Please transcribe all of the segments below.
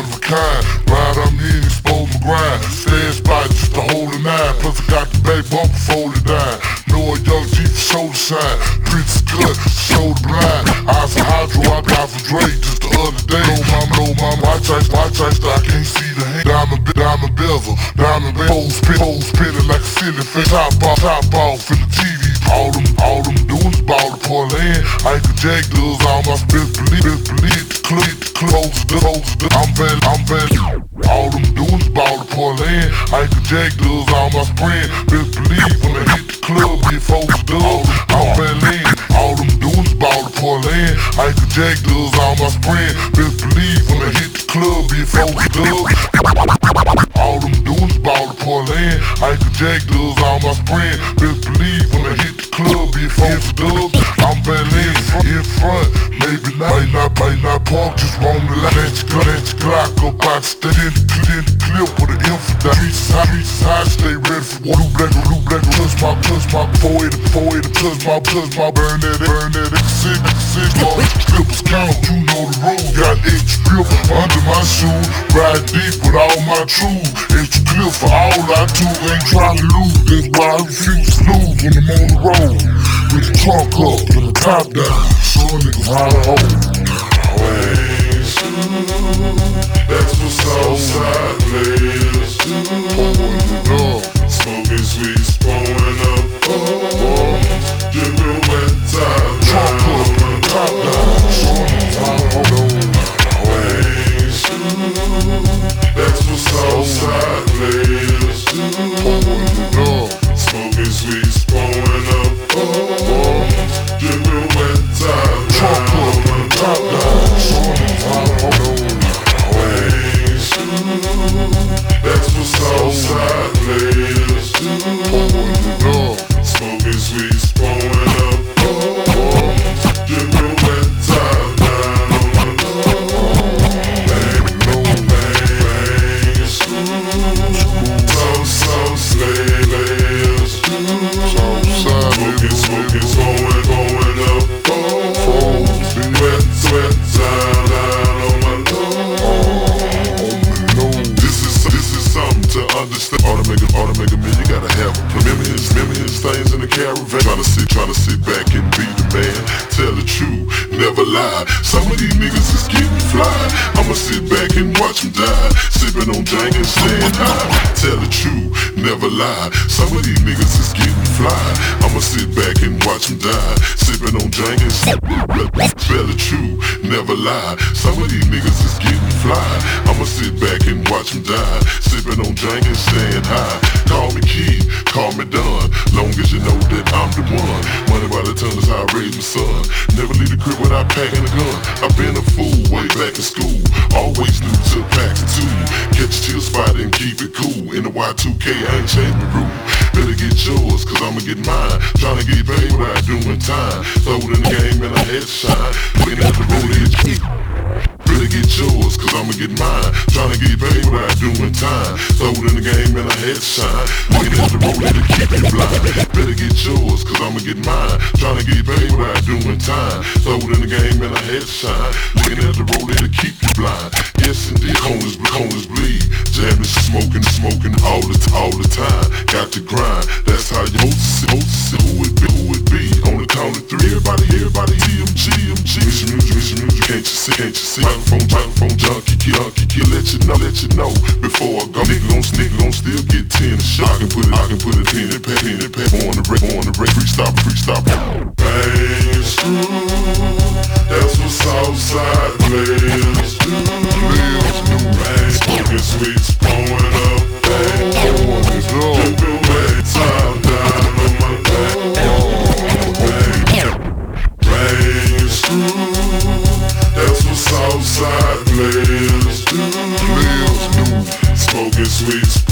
one of a kind. Ride, I'm in, expose my grind. Stand spot just to hold a nine. Plus I got the back bumper folded down. Know a young G for shoulder sign. Prince cut, shoulder blind. Eyes for hydro, I got for Dre just the other day. No mama, no mama, watch ice, watch ice, I can't see the hand. Diamond, diamond bezel, diamond bezel. Pole spin, pole spinning like a ceiling fan. Top off, top off in the TV. All them, all them doing is ball to parlay. Michael Jack does all my best believe, best believe. The close, close, I'm bad, I'm bad. All them doing is ball to parlay. Michael Jack does all my spraying. Best believe when I hit the club, get folks dub. I'm bad All them doing is ball to parlay. Michael Jack does all my spraying. Best believe when I hit the club, get folks dub. All them doing is ball to parlay. Michael Jack does all my spraying. Best believe when I hit the club, get folks dub. I'm bad in front, maybe not, might not, might not park, just the line. Let your Glock, up out, stay Hot, streets stay ready for war. Blue black, blue black, touch my, touch my, forehead, forehead, touch my, touch my, burn that, burn that, sick, sick, law. Clippers count, you know the road. Got extra grip under my shoe, ride deep with all my tools. Extra clip for all I do, ain't trying to lose. That's why I refuse to lose when I'm on the road. With the trunk up, with the top down, showing niggas how to hold. That's what Southside players do. Smoking sweets, pouring up bones. Dripping wet top down. That's what Southside pouring up Tell the truth, never lie. Some of these niggas is getting fly. I'ma sit back and watch them die. Sipping on drink and staying high. Tell the truth, never lie. Some of these niggas is getting fly. I'ma sit back and watch them die. Sipping on drink and Tell the truth, never lie. Some of these niggas is getting fly. I'ma sit back and watch them die. Sipping on drink and staying high. Call me Keith, call me Don. Long as you know that I'm the one. Money by the ton is how I raise my son. Never leave the crib without packing a gun. I've been a fool way back in school. Always knew to pack two. Catch chill spot and keep it cool. In the Y2K, I ain't changed my rule. Better get yours, cause I'ma get mine. Tryna get paid without doing time. Throw in the game and I shine. Looking at the road edge. Better get yours, cause I'ma get mine. Tryna get paid without doing time. Throw it in the game and I had shine. Looking at the road to keep you blind. Better get yours, cause I'ma get mine. Tryna get paid without doing time. Throw it in the game and I had shine. Looking at the road to keep you blind. Yes indeed, corners, corners bleed. Jamming, smoking, smoking all the all the time. Got to grind. That's how you hold it, who it be, who it be. On the count of three. Everybody, everybody, TMG, MG. Mission music, mission music, can't you see, can't you see? Microphone, microphone, junkie, key, junkie, key. Let you know, let you know. Before I go, nigga gon' nigga gon' still get ten a shot. I can put it, I can put it in it, pad, in pad. On the break, on the break, freestyle, freestyle. Bang, screw. That's what Southside players do. Players do. Smoking sweets,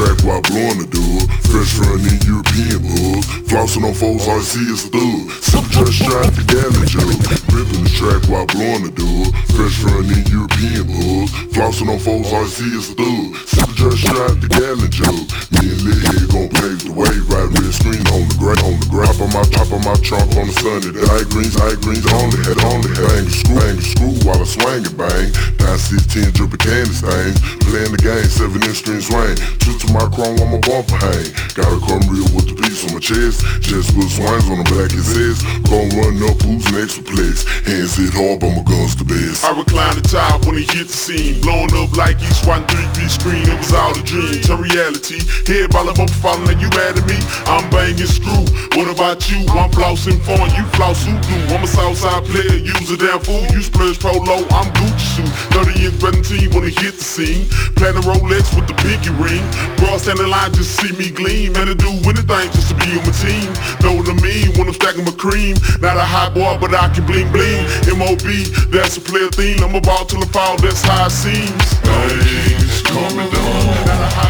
track while blowing the dub. Fresh running European bug. Flossing on foes, all I see is a thug. Sipping just striving to gallon jug. Ripping the track while blowing the dub. Fresh running European bug. Flossing on foes, all I see is a thug. Sipping just striving to gallon jug. Me and Lil Head gon' pave the way. Right red screen on the gray, on the gray. Top of my, top of my trunk on the sunny. The high greens, high greens only had, only had. Bang a screw, bang a screw while I swang and bang. Down 16 dripping candy stains. Playing the game, seven inch string swing. True to my chrome, I'm a bumper hang. Gotta come real with the piece on my chest. Just put swings on the back, it says. Gon' run up, who's next to flex. Hands hit hard, but my guns the best. I recline the top when he hit the scene. Blowing up like each one three-piece screen. It was all a dream, to reality. Head ball up, I'm falling, and you mad at me? I'm banging screw. What about you? I'm flossing phone, you floss who do? I'm a Southside player, use a damn fool. You splurge polo, I'm Gucci shoe. 30 inch betting team when he hit the scene. Platinum Rolex with the pinky ring. Bro, standing in line just see me gleam. Man, to do anything just to be on my team. Know what I mean when I'm stacking my cream. Not a hot boy, but I can bling bling. MOB, that's a player theme. I'm about to fall, that's how it seems. Things coming down.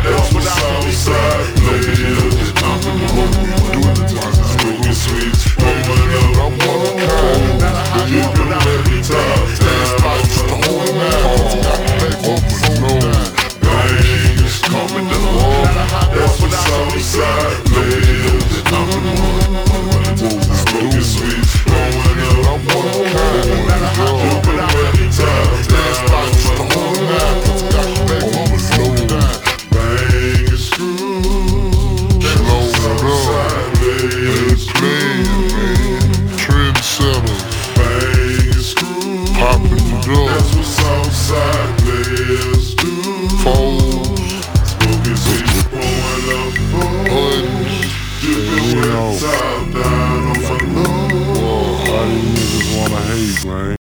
That's what Southside players. Sweet.